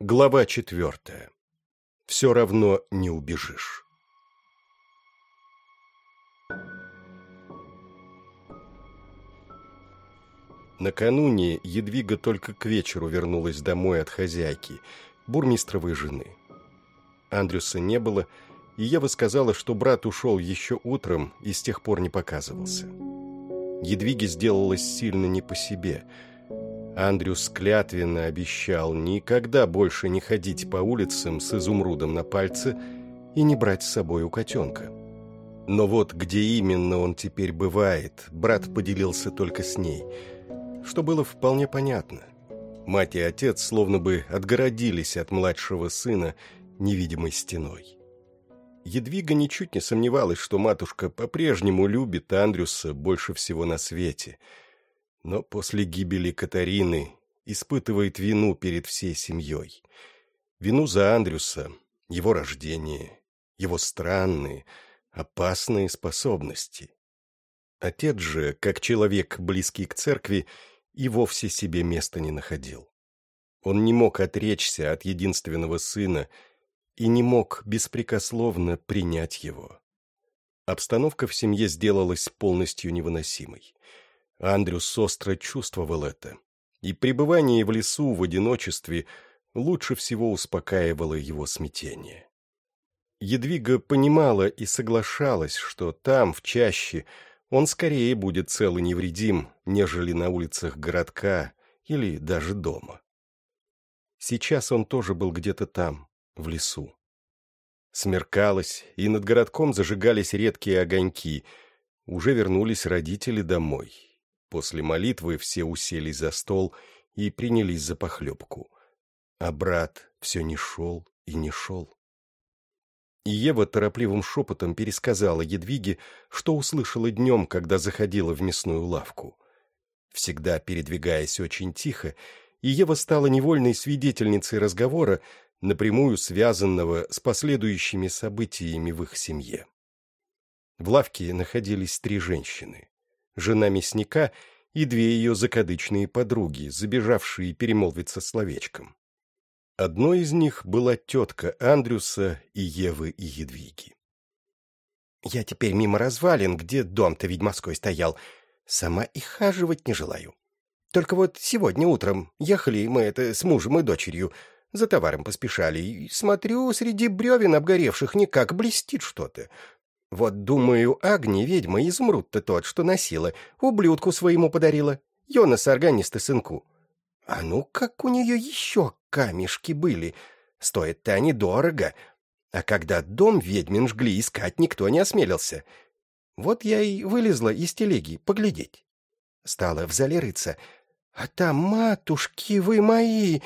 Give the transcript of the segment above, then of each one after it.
Глава четвертая. Все равно не убежишь. Накануне Едвига только к вечеру вернулась домой от хозяйки, бурмистровой жены. Андрюса не было, и Ева сказала, что брат ушел еще утром и с тех пор не показывался. Едвиге сделалось сильно не по себе – Андрюс клятвенно обещал никогда больше не ходить по улицам с изумрудом на пальце и не брать с собой у котенка. Но вот где именно он теперь бывает, брат поделился только с ней, что было вполне понятно. Мать и отец словно бы отгородились от младшего сына невидимой стеной. Едвига ничуть не сомневалась, что матушка по-прежнему любит Андрюса больше всего на свете — но после гибели Катарины испытывает вину перед всей семьей. Вину за Андрюса, его рождение, его странные, опасные способности. Отец же, как человек, близкий к церкви, и вовсе себе места не находил. Он не мог отречься от единственного сына и не мог беспрекословно принять его. Обстановка в семье сделалась полностью невыносимой. Андрюс остро чувствовал это, и пребывание в лесу в одиночестве лучше всего успокаивало его смятение. Едвига понимала и соглашалась, что там, в чаще, он скорее будет цел и невредим, нежели на улицах городка или даже дома. Сейчас он тоже был где-то там, в лесу. Смеркалось, и над городком зажигались редкие огоньки. Уже вернулись родители домой, После молитвы все уселись за стол и принялись за похлебку. А брат все не шел и не шел. И Ева торопливым шепотом пересказала Едвиге, что услышала днем, когда заходила в мясную лавку. Всегда передвигаясь очень тихо, и Ева стала невольной свидетельницей разговора, напрямую связанного с последующими событиями в их семье. В лавке находились три женщины жена мясника и две ее закадычные подруги, забежавшие перемолвиться словечком. Одной из них была тетка Андрюса и Евы и Едвиги. «Я теперь мимо развалин, где дом-то ведьмовской стоял. Сама и хаживать не желаю. Только вот сегодня утром ехали мы это с мужем и дочерью, за товаром поспешали, и смотрю, среди бревен обгоревших никак блестит что-то. Вот, думаю, Агни, ведьма, изумруд-то тот, что носила, ублюдку своему подарила, Йонаса органиста сынку. А ну, как у нее еще камешки были. Стоят-то они дорого. А когда дом ведьмин жгли, искать никто не осмелился. Вот я и вылезла из телеги поглядеть. Стала в зале рыться. А там, матушки вы мои...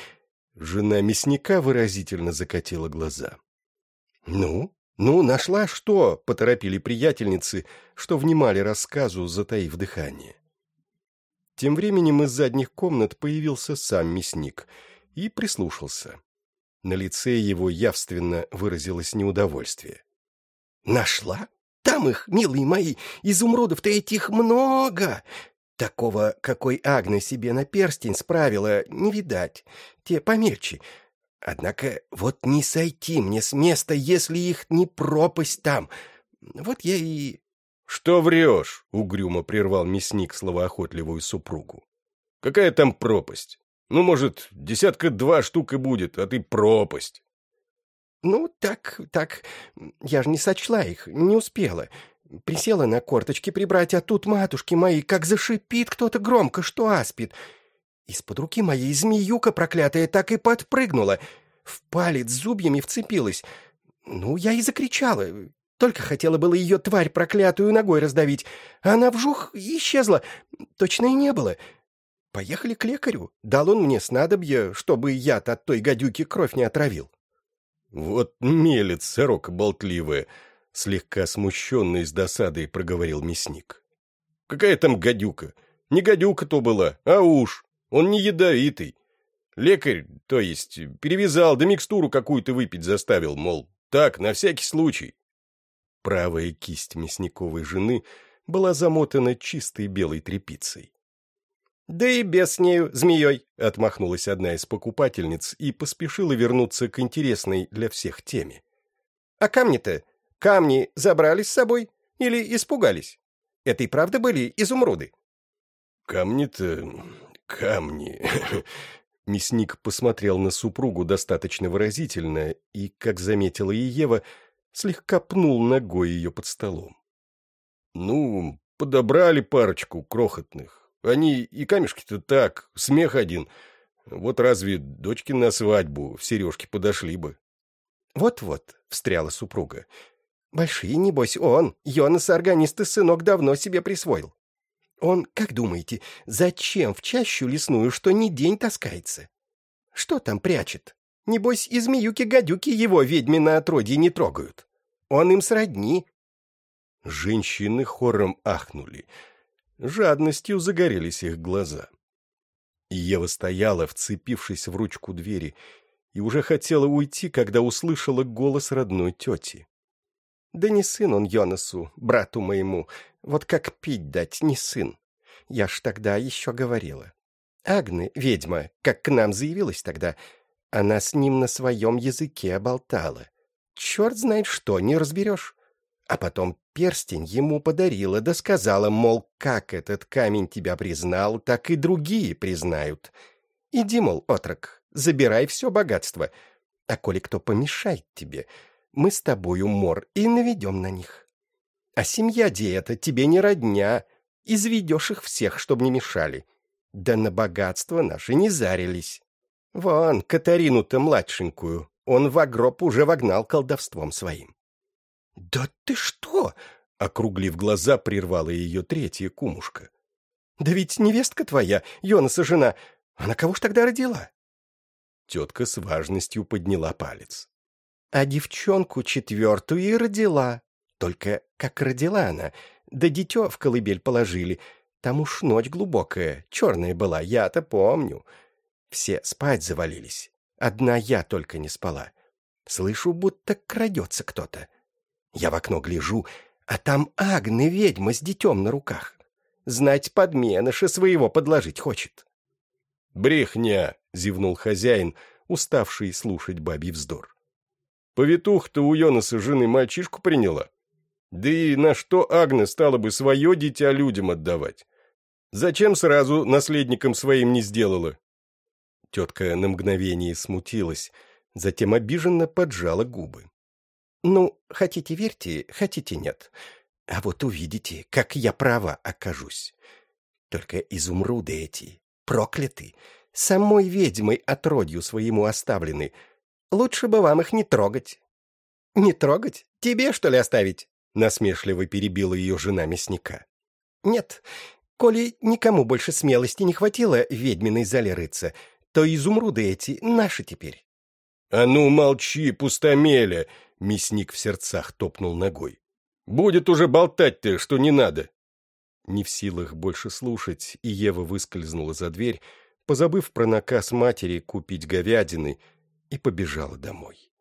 Жена мясника выразительно закатила глаза. «Ну, «Ну, нашла что?» — поторопили приятельницы, что внимали рассказу, затаив дыхание. Тем временем из задних комнат появился сам мясник и прислушался. На лице его явственно выразилось неудовольствие. «Нашла? Там их, милые мои, изумрудов-то этих много! Такого, какой Агна себе на перстень справила, не видать. Те помельче, Однако вот не сойти мне с места, если их не пропасть там. Вот я и... — Что врешь? — угрюмо прервал мясник словоохотливую супругу. — Какая там пропасть? Ну, может, десятка-два штук и будет, а ты пропасть. — Ну, так, так, я же не сочла их, не успела. Присела на корточки прибрать, а тут, матушки мои, как зашипит кто-то громко, что аспид. Из-под руки моей змеюка проклятая так и подпрыгнула. В палец зубьями вцепилась. Ну, я и закричала. Только хотела было ее тварь проклятую ногой раздавить. Она вжух исчезла. Точно и не было. Поехали к лекарю. Дал он мне снадобье, чтобы яд от той гадюки кровь не отравил. Вот мелец, сорока болтливая, слегка смущенный с досадой проговорил мясник. Какая там гадюка? Не гадюка то была, а уж. Он не ядовитый. Лекарь, то есть, перевязал, да микстуру какую-то выпить заставил, мол, так, на всякий случай. Правая кисть мясниковой жены была замотана чистой белой тряпицей. «Да и без нею, змеей!» — отмахнулась одна из покупательниц и поспешила вернуться к интересной для всех теме. «А камни-то? Камни забрали с собой? Или испугались? Это и правда были изумруды?» «Камни-то... камни...» Мясник посмотрел на супругу достаточно выразительно и, как заметила и Ева, слегка пнул ногой ее под столом. «Ну, подобрали парочку крохотных. Они и камешки-то так, смех один. Вот разве дочки на свадьбу в сережке подошли бы?» «Вот-вот», — встряла супруга. «Большие, небось, он, Йонас органист и сынок, давно себе присвоил. Он, как думаете, зачем в чащу лесную что ни день таскается? Что там прячет? Небось, и змеюки-гадюки его ведьми на отродье не трогают. Он им сродни. Женщины хором ахнули. Жадностью загорелись их глаза. Ева стояла, вцепившись в ручку двери, и уже хотела уйти, когда услышала голос родной тети. Да не сын он Йонасу, брату моему, вот как пить дать, не сын. Я ж тогда еще говорила. Агны, ведьма, как к нам заявилась тогда, она с ним на своем языке оболтала. Черт знает что, не разберешь. А потом перстень ему подарила, да сказала, мол, как этот камень тебя признал, так и другие признают. Иди, мол, отрок, забирай все богатство, а коли кто помешает тебе, мы с тобою мор и наведем на них. А семья это тебе не родня, изведешь их всех, чтобы не мешали. Да на богатство наши не зарились. Вон, Катарину-то младшенькую, он в гроб уже вогнал колдовством своим. — Да ты что? — округлив глаза, прервала ее третья кумушка. — Да ведь невестка твоя, Йонаса жена, она кого ж тогда родила? Тетка с важностью подняла палец а девчонку четвертую и родила. Только как родила она, да дитё в колыбель положили. Там уж ночь глубокая, черная была, я-то помню. Все спать завалились. Одна я только не спала. Слышу, будто крадется кто-то. Я в окно гляжу, а там Агны ведьма с детем на руках. Знать подменыша своего подложить хочет. «Брехня!» — зевнул хозяин, уставший слушать бабий вздор. Повитух-то у Йонаса жены мальчишку приняла. Да и на что Агне стала бы свое дитя людям отдавать? Зачем сразу наследником своим не сделала? Тетка на мгновение смутилась, затем обиженно поджала губы. «Ну, хотите верьте, хотите нет. А вот увидите, как я права окажусь. Только изумруды эти, прокляты, самой ведьмой отродью своему оставлены — Лучше бы вам их не трогать». «Не трогать? Тебе, что ли, оставить?» Насмешливо перебила ее жена мясника. «Нет, коли никому больше смелости не хватило ведьминой зале рыться, то изумруды эти наши теперь». «А ну, молчи, пустомеля!» — мясник в сердцах топнул ногой. «Будет уже болтать-то, что не надо!» Не в силах больше слушать, и Ева выскользнула за дверь, позабыв про наказ матери купить говядины и побежала домой.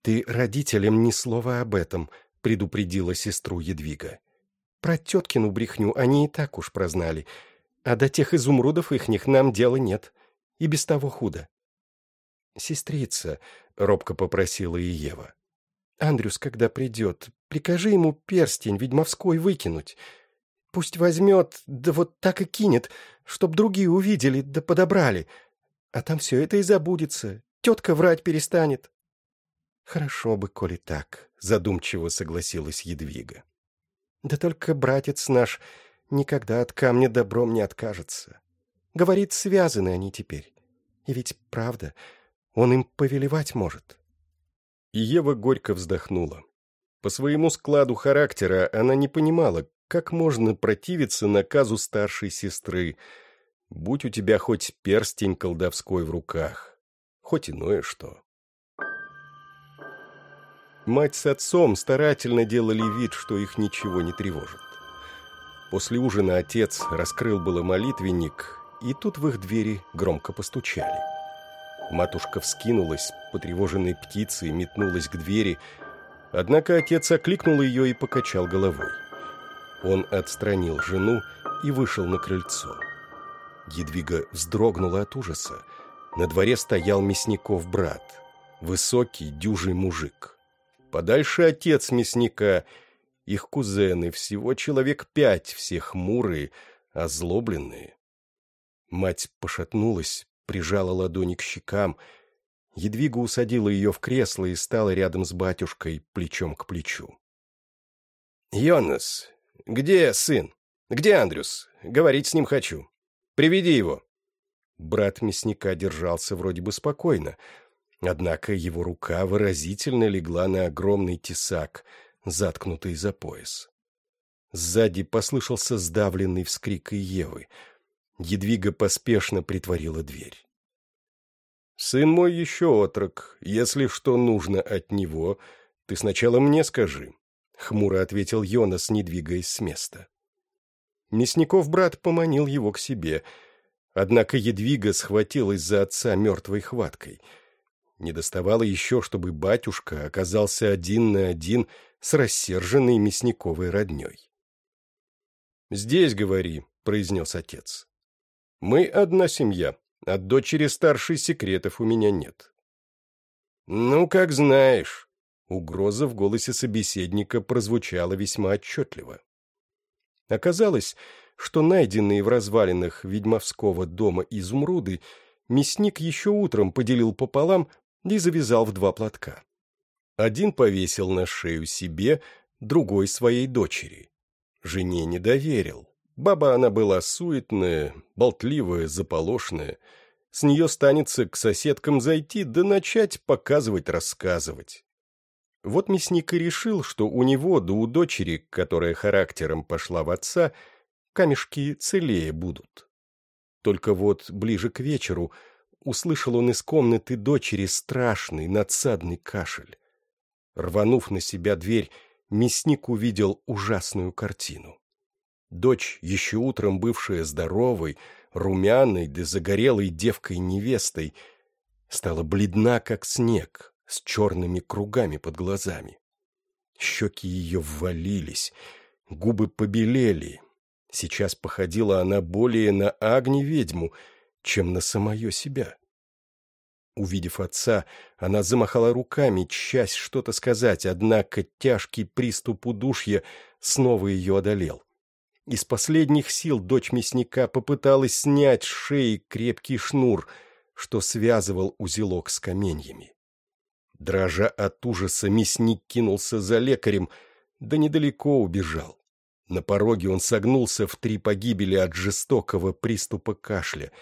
«Ты родителям ни слова об этом», — предупредила сестру Едвига. «Про теткину брехню они и так уж прознали, а до тех изумрудов ихних нам дела нет, и без того худо». «Сестрица», — робко попросила и Ева, — «Андрюс, когда придет, прикажи ему перстень ведьмовской выкинуть. Пусть возьмет, да вот так и кинет, чтоб другие увидели, да подобрали, а там все это и забудется. Тетка врать перестанет. Хорошо бы, коли так, задумчиво согласилась Едвига. Да только братец наш никогда от камня добром не откажется. Говорит, связаны они теперь. И ведь правда, он им повелевать может. И Ева горько вздохнула. По своему складу характера она не понимала, как можно противиться наказу старшей сестры, Будь у тебя хоть перстень колдовской в руках, хоть иное что. Мать с отцом старательно делали вид, что их ничего не тревожит. После ужина отец раскрыл было молитвенник, и тут в их двери громко постучали. Матушка вскинулась, потревоженной птицей, метнулась к двери, однако отец окликнул ее и покачал головой. Он отстранил жену и вышел на крыльцо. Едвига вздрогнула от ужаса. На дворе стоял мясников брат, высокий, дюжий мужик. Подальше отец мясника, их кузены, всего человек пять, все хмурые, озлобленные. Мать пошатнулась, прижала ладони к щекам. Едвига усадила ее в кресло и стала рядом с батюшкой, плечом к плечу. «Йонас, где сын? Где Андрюс? Говорить с ним хочу. Приведи его». Брат мясника держался вроде бы спокойно, однако его рука выразительно легла на огромный тесак, заткнутый за пояс. Сзади послышался сдавленный вскрик Евы. Едвига поспешно притворила дверь. «Сын мой еще отрок. Если что нужно от него, ты сначала мне скажи», — хмуро ответил Йонас, не двигаясь с места. Мясников брат поманил его к себе, однако Едвига схватилась за отца мертвой хваткой. Не доставало еще, чтобы батюшка оказался один на один с рассерженной мясниковой родней. «Здесь говори», — произнес отец. «Мы одна семья, от дочери старшей секретов у меня нет». «Ну, как знаешь», Угроза в голосе собеседника прозвучала весьма отчетливо. Оказалось, что найденные в развалинах ведьмовского дома изумруды мясник еще утром поделил пополам и завязал в два платка. Один повесил на шею себе, другой своей дочери. Жене не доверил. Баба она была суетная, болтливая, заполошная. С нее станется к соседкам зайти да начать показывать-рассказывать. Вот мясник и решил, что у него, да у дочери, которая характером пошла в отца, камешки целее будут. Только вот ближе к вечеру услышал он из комнаты дочери страшный надсадный кашель. Рванув на себя дверь, мясник увидел ужасную картину. Дочь, еще утром бывшая здоровой, румяной да загорелой девкой-невестой, стала бледна, как снег, с черными кругами под глазами. Щеки ее ввалились, губы побелели. Сейчас походила она более на Агни-ведьму, чем на самое себя. Увидев отца, она замахала руками, часть что-то сказать, однако тяжкий приступ удушья снова ее одолел. Из последних сил дочь мясника попыталась снять с шеи крепкий шнур, что связывал узелок с каменьями. Дрожа от ужаса, мясник кинулся за лекарем, да недалеко убежал. На пороге он согнулся в три погибели от жестокого приступа кашля,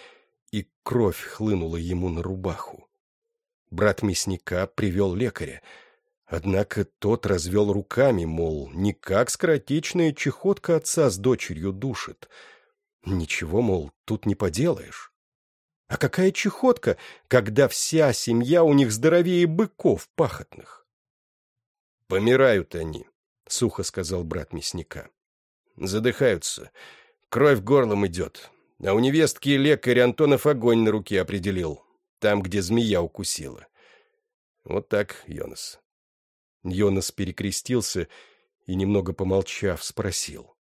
и кровь хлынула ему на рубаху. Брат мясника привел лекаря, однако тот развел руками, мол, никак скоротечная чехотка отца с дочерью душит. Ничего, мол, тут не поделаешь. А какая чехотка, когда вся семья у них здоровее быков пахотных? «Помирают они», — сухо сказал брат мясника. «Задыхаются. Кровь горлом идет. А у невестки лекарь Антонов огонь на руке определил, там, где змея укусила. Вот так, Йонас». Йонас перекрестился и, немного помолчав, спросил.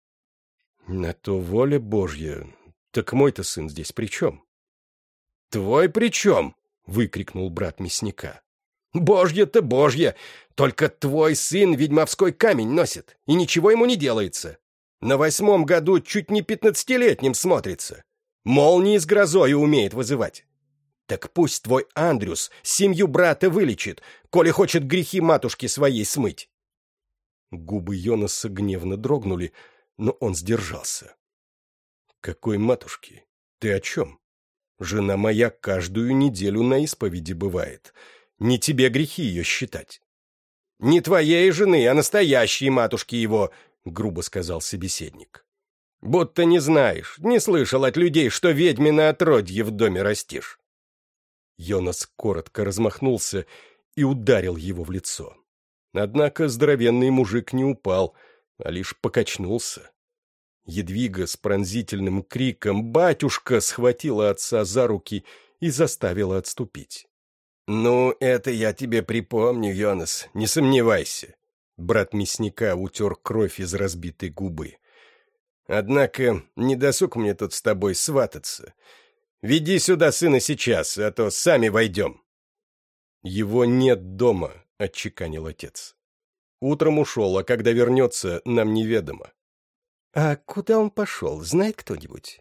«На то воля Божья. Так мой-то сын здесь при чем?» «Твой при чем?» — выкрикнул брат мясника. «Божье-то божье! Только твой сын ведьмовской камень носит, и ничего ему не делается. На восьмом году чуть не пятнадцатилетним смотрится. Молнии с грозой умеет вызывать. Так пусть твой Андрюс семью брата вылечит, коли хочет грехи матушки своей смыть». Губы Йонаса гневно дрогнули, но он сдержался. «Какой матушки? Ты о чем?» Жена моя каждую неделю на исповеди бывает. Не тебе грехи ее считать. — Не твоей жены, а настоящей матушки его, — грубо сказал собеседник. — Будто не знаешь, не слышал от людей, что ведьмина отродье в доме растишь. Йонас коротко размахнулся и ударил его в лицо. Однако здоровенный мужик не упал, а лишь покачнулся. Едвига с пронзительным криком «Батюшка!» схватила отца за руки и заставила отступить. «Ну, это я тебе припомню, Йонас, не сомневайся». Брат мясника утер кровь из разбитой губы. Однако не досуг мне тут с тобой свататься. Веди сюда сына сейчас, а то сами войдем». «Его нет дома», — отчеканил отец. «Утром ушел, а когда вернется, нам неведомо». «А куда он пошел, знает кто-нибудь?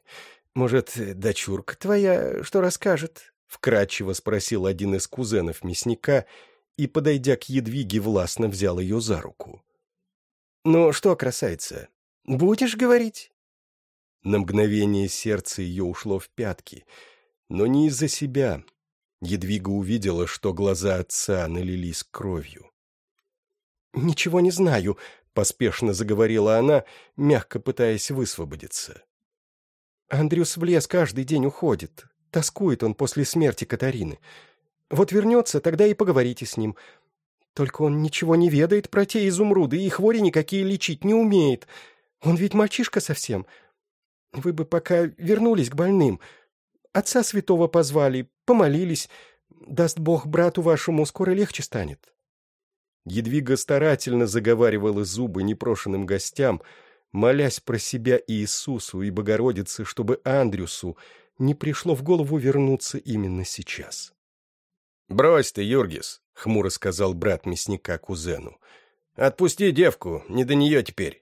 Может, дочурка твоя что расскажет?» — вкратчиво спросил один из кузенов мясника и, подойдя к Едвиге, властно взял ее за руку. «Ну что, красавица, будешь говорить?» На мгновение сердце ее ушло в пятки, но не из-за себя. Едвига увидела, что глаза отца налились кровью. «Ничего не знаю», — поспешно заговорила она, мягко пытаясь высвободиться. «Андрюс в лес каждый день уходит. Тоскует он после смерти Катарины. Вот вернется, тогда и поговорите с ним. Только он ничего не ведает про те изумруды, и хвори никакие лечить не умеет. Он ведь мальчишка совсем. Вы бы пока вернулись к больным. Отца святого позвали, помолились. Даст Бог брату вашему, скоро легче станет». Едвига старательно заговаривала зубы непрошенным гостям, молясь про себя Иисусу и Богородице, чтобы Андрюсу не пришло в голову вернуться именно сейчас. «Брось ты, Юргис», — хмуро сказал брат мясника кузену. «Отпусти девку, не до нее теперь».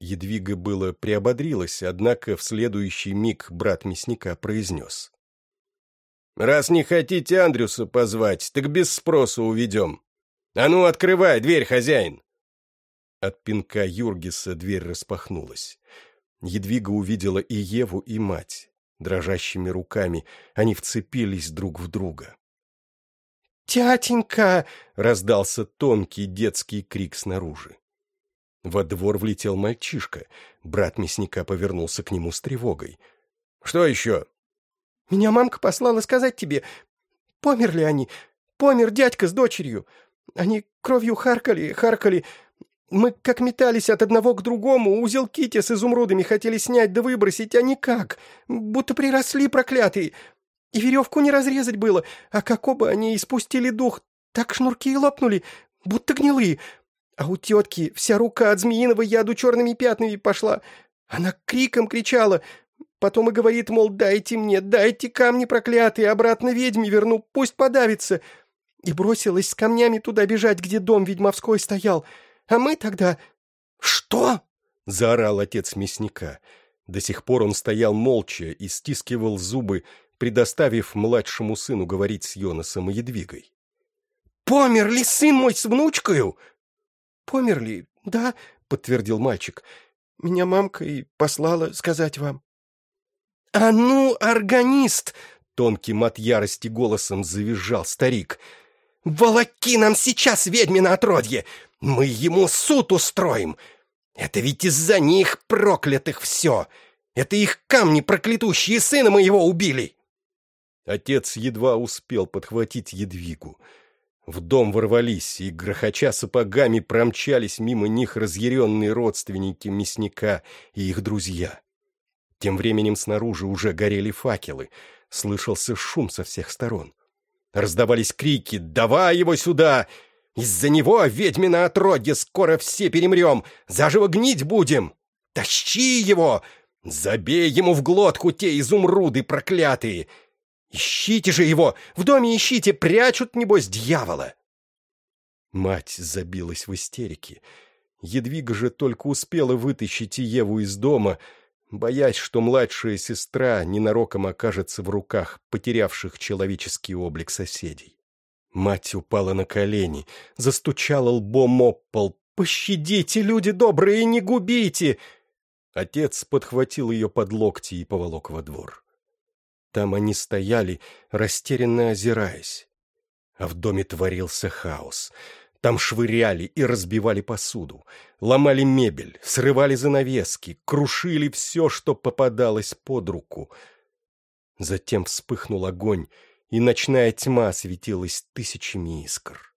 Едвига было приободрилась, однако в следующий миг брат мясника произнес. «Раз не хотите Андрюса позвать, так без спроса уведем. А ну, открывай дверь, хозяин!» От пинка Юргиса дверь распахнулась. Едвига увидела и Еву, и мать. Дрожащими руками они вцепились друг в друга. «Тятенька!» — раздался тонкий детский крик снаружи. Во двор влетел мальчишка. Брат мясника повернулся к нему с тревогой. «Что еще?» «Меня мамка послала сказать тебе, померли они. Помер дядька с дочерью. Они кровью харкали, харкали. Мы как метались от одного к другому, узелки те с изумрудами хотели снять да выбросить, а никак. Будто приросли проклятые. И веревку не разрезать было, а как оба они испустили дух, так шнурки и лопнули, будто гнилые. А у тетки вся рука от змеиного яду черными пятнами пошла. Она криком кричала, потом и говорит, мол, дайте мне, дайте камни проклятые, обратно ведьме верну, пусть подавится. И бросилась с камнями туда бежать, где дом ведьмовской стоял. А мы тогда... «Что?» — заорал отец мясника. До сих пор он стоял молча и стискивал зубы, предоставив младшему сыну говорить с Йонасом и Едвигой. «Помер ли сын мой с внучкою?» «Померли, да», — подтвердил мальчик. «Меня мамка и послала сказать вам». «А ну, органист!» — тонким от ярости голосом завизжал старик. «Волоки нам сейчас ведьмина отродье! Мы ему суд устроим! Это ведь из-за них проклятых все! Это их камни проклятущие сына моего убили!» Отец едва успел подхватить Едвигу. В дом ворвались и, грохоча сапогами, промчались мимо них разъяренные родственники мясника и их друзья. Тем временем снаружи уже горели факелы, слышался шум со всех сторон. Раздавались крики «Давай его сюда!» «Из-за него, ведьмина отродье, скоро все перемрем! Заживо гнить будем! Тащи его! Забей ему в глотку те изумруды проклятые! Ищите же его! В доме ищите! Прячут, небось, дьявола!» Мать забилась в истерике. Едвига же только успела вытащить Еву из дома, боясь, что младшая сестра ненароком окажется в руках потерявших человеческий облик соседей. Мать упала на колени, застучала лбом об пол. «Пощадите, люди добрые, не губите!» Отец подхватил ее под локти и поволок во двор. Там они стояли, растерянно озираясь. А в доме творился хаос. Там швыряли и разбивали посуду, ломали мебель, срывали занавески, крушили все, что попадалось под руку. Затем вспыхнул огонь, и ночная тьма светилась тысячами искр.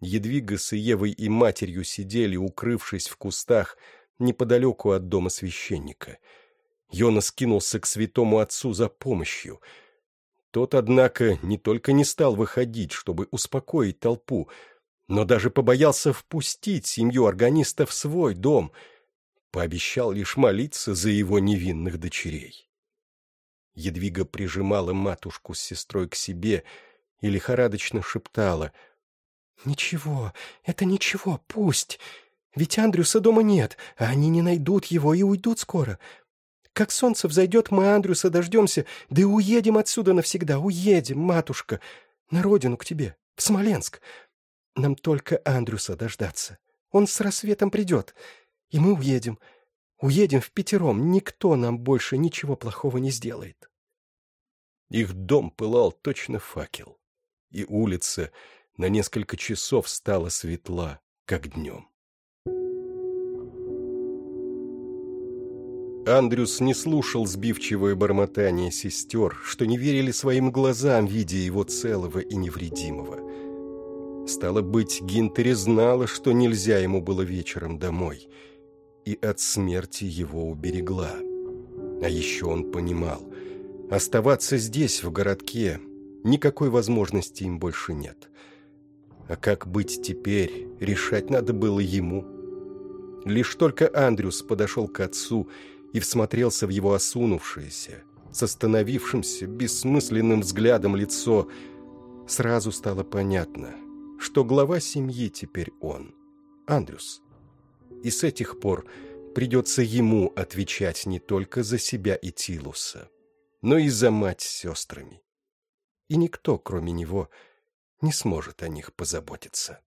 Едвига с Евой и матерью сидели, укрывшись в кустах, неподалеку от дома священника — Йона скинулся к святому отцу за помощью. Тот, однако, не только не стал выходить, чтобы успокоить толпу, но даже побоялся впустить семью органистов в свой дом. пообещал лишь молиться за его невинных дочерей. Едвига прижимала матушку с сестрой к себе и лихорадочно шептала. «Ничего, это ничего, пусть. Ведь Андрюса дома нет, а они не найдут его и уйдут скоро. Как солнце взойдет, мы Андрюса дождемся, да и уедем отсюда навсегда, уедем, матушка, на родину к тебе, в Смоленск. Нам только Андрюса дождаться. Он с рассветом придет, и мы уедем. Уедем в пятером, никто нам больше ничего плохого не сделает. Их дом пылал точно факел, и улица на несколько часов стала светла, как днем. Андрюс не слушал сбивчивое бормотание сестер, что не верили своим глазам, видя его целого и невредимого. Стало быть, Гинтери знала, что нельзя ему было вечером домой, и от смерти его уберегла. А еще он понимал, оставаться здесь, в городке, никакой возможности им больше нет. А как быть теперь, решать надо было ему. Лишь только Андрюс подошел к отцу и всмотрелся в его осунувшееся, с остановившимся, бессмысленным взглядом лицо, сразу стало понятно, что глава семьи теперь он, Андрюс. И с этих пор придется ему отвечать не только за себя и Тилуса, но и за мать с сестрами. И никто, кроме него, не сможет о них позаботиться.